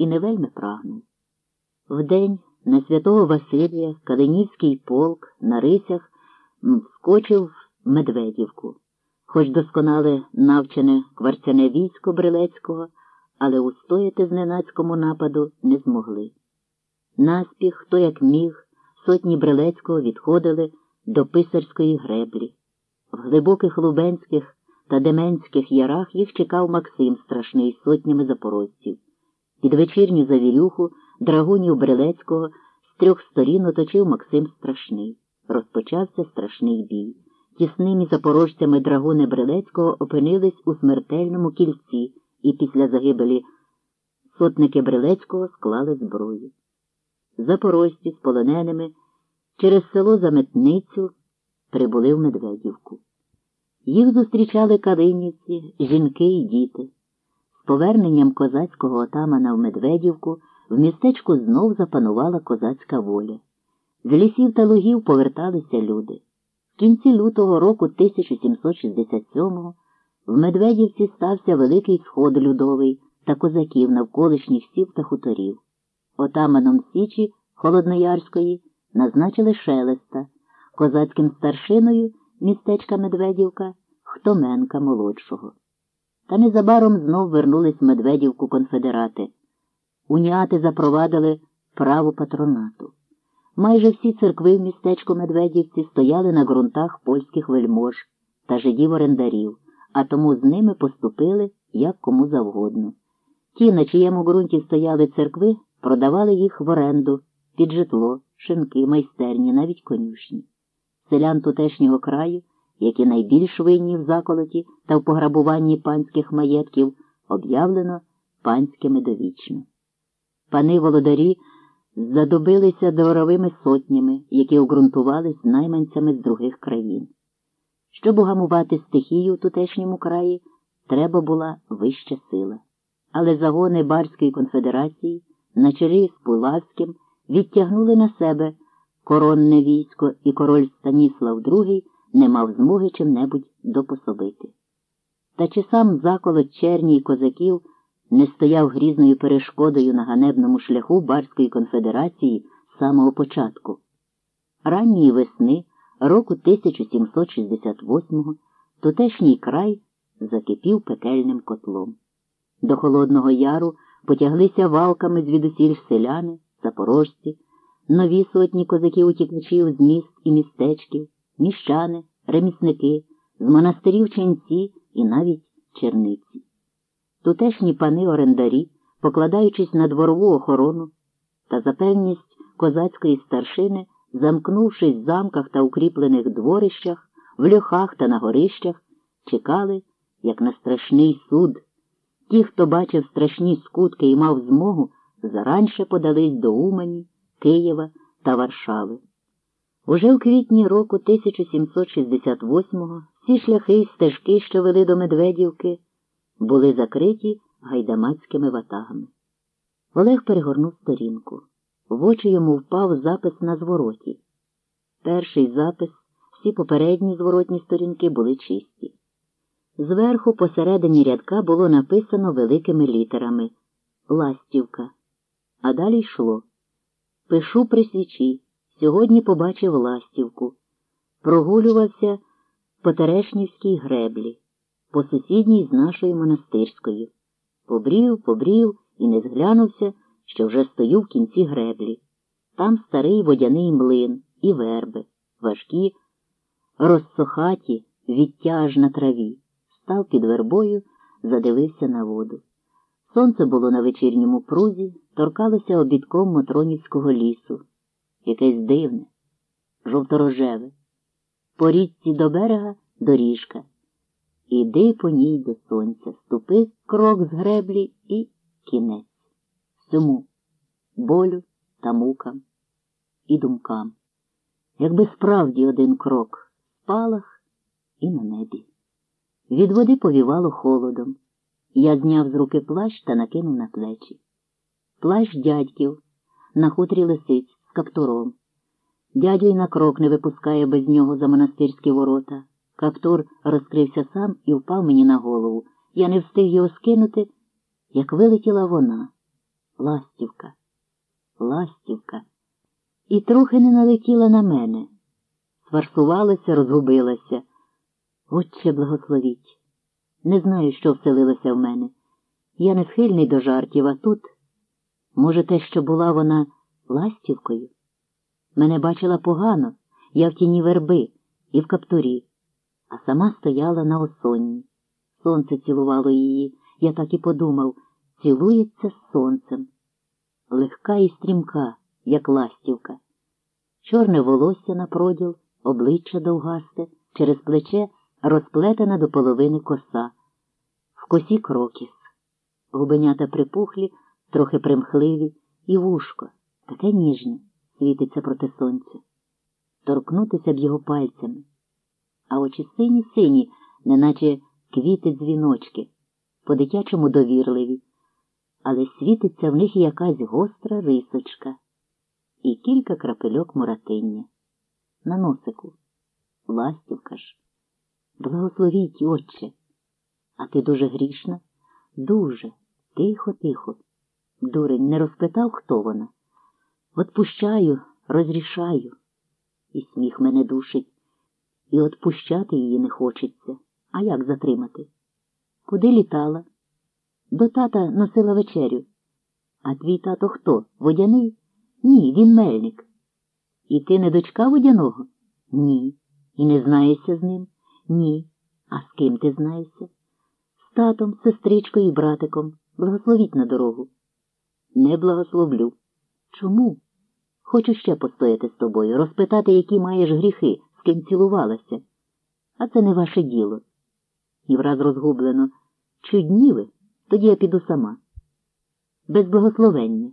і не вельми прагнув. Вдень на святого Василія Калинівський полк на рисях вскочив в Медведівку, хоч досконале навчене кварцяне військо Брилецького, але устояти зненацькому нападу не змогли. Наспіх, хто як міг, сотні Брилецького відходили до писарської греблі. В глибоких лубенських та деменських ярах їх чекав Максим страшний сотнями запорожців. Під вечірню завірюху драгунів Брилецького з трьох сторін оточив Максим страшний. Розпочався страшний бій. Тісними запорожцями драгуни Брилецького опинились у смертельному кільці і після загибелі сотники Брилецького склали зброю. Запорожці з полоненими через село Заметницю прибули в Медведівку. Їх зустрічали калинівці, жінки і діти. Поверненням козацького отамана в Медведівку в містечку знов запанувала козацька воля. З лісів та лугів поверталися люди. В кінці лютого року 1767-го в Медведівці стався великий сход людовий та козаків навколишніх сіл та хуторів. Отаманом Січі Холодноярської назначили Шелеста, козацьким старшиною містечка Медведівка Хтоменка молодшого. Та незабаром знов вернулись Медведівку конфедерати. Уніати запровадили право патронату. Майже всі церкви в містечку Медведівці стояли на ґрунтах польських вельмож та жидів орендарів, а тому з ними поступили як кому завгодно. Ті, на чиєму ґрунті стояли церкви, продавали їх в оренду під житло, шинки, майстерні, навіть конюшні. Селян тутешнього краю, які найбільш винні в заколоті та в пограбуванні панських маєтків, об'явлено панськими довічно. Пани володарі задобилися дворовими сотнями, які обґрунтувались найманцями з других країн. Щоб угамувати стихію в тутешньому краї, треба була вища сила. Але загони Барської конфедерації на чолі з Пулавським відтягнули на себе коронне військо, і король Станіслав II не мав змоги чим-небудь допособити. Та чи сам заколот черній козаків не стояв грізною перешкодою на ганебному шляху Барської конфедерації з самого початку? Ранньої весни року 1768-го тутешній край закипів пекельним котлом. До Холодного Яру потяглися валками звідусіль селяни, запорожці, нові сотні козаків утікачів з міст і містечків, міщани, ремісники, з монастирів ченці і навіть черниці. Тутешні пани орендарі, покладаючись на дворову охорону та за певність козацької старшини, замкнувшись в замках та укріплених дворищах, в льохах та на горищах, чекали, як на страшний суд. Ті, хто бачив страшні скутки і мав змогу, заранше подались до Умані, Києва та Варшави. Уже в квітні року 1768-го всі шляхи й стежки, що вели до Медведівки, були закриті гайдамацькими ватагами. Олег перегорнув сторінку. В очі йому впав запис на звороті. Перший запис, всі попередні зворотні сторінки були чисті. Зверху посередині рядка було написано великими літерами Ластівка. А далі йшло. Пишу при свічі. Сьогодні побачив ластівку. Прогулювався по Терешнівській греблі, по сусідній з нашою монастирською. Побрів, побрів і не зглянувся, що вже стою в кінці греблі. Там старий водяний млин і верби, важкі, розсохаті, відтяж на траві. Став під вербою, задивився на воду. Сонце було на вечірньому прузі, торкалося обідком Мотронівського лісу, якесь дивне, жовторожеве. По річці до берега доріжка. Іди по ній до сонця, ступи крок з греблі і кінець. Всьому болю та мукам і думкам. Якби справді один крок спалах і на небі. Від води повівало холодом. Я зняв з руки плащ та накинув на плечі. Плащ дядьків на хутрі лисиць з каптуром. Дядя й на крок не випускає без нього за монастирські ворота. Каптур розкрився сам і впав мені на голову. Я не встиг його скинути, як вилетіла вона. Ластівка, ластівка. І трохи не налетіла на мене. Сварсувалася, розгубилася. Отче благословіть. Не знаю, що вселилося в мене. Я не схильний до жартів, а тут, може, те, що була вона ластівкою. Мене бачила погано, я в тіні верби і в каптурі, а сама стояла на осонні. Сонце цілувало її, я так і подумав, цілується з сонцем. Легка і стрімка, як ластівка. Чорне волосся на проділ, обличчя довгасте, через плече розплетена до половини коса. В косі крокіс. Губенята припухлі, трохи примхливі, і вушко, таке ніжне, світиться проти сонця. Торкнутися б його пальцями. А очі сині сині, неначе квіти дзвіночки, по-дитячому довірливі, але світиться в них якась гостра рисочка і кілька крапельок муратиння. На носику. Ластівка ж. Благословіть, отче. А ти дуже грішна? Дуже. Тихо, тихо. Дурень не розпитав, хто вона. Отпущаю, розрішаю. І сміх мене душить, і отпущати її не хочеться. А як затримати? Куди літала? До тата носила вечерю. А твій тато хто? Водяний? Ні, він мельник. І ти не дочка водяного? Ні. І не знаєшся з ним? Ні. А з ким ти знаєшся? З татом, сестричкою і братиком. Благословіть на дорогу. Не благословлю. Чому? Хочу ще постояти з тобою, розпитати, які маєш гріхи, з ким цілувалася. А це не ваше діло. І враз розгублено. Чудні ви, тоді я піду сама. Без благословення.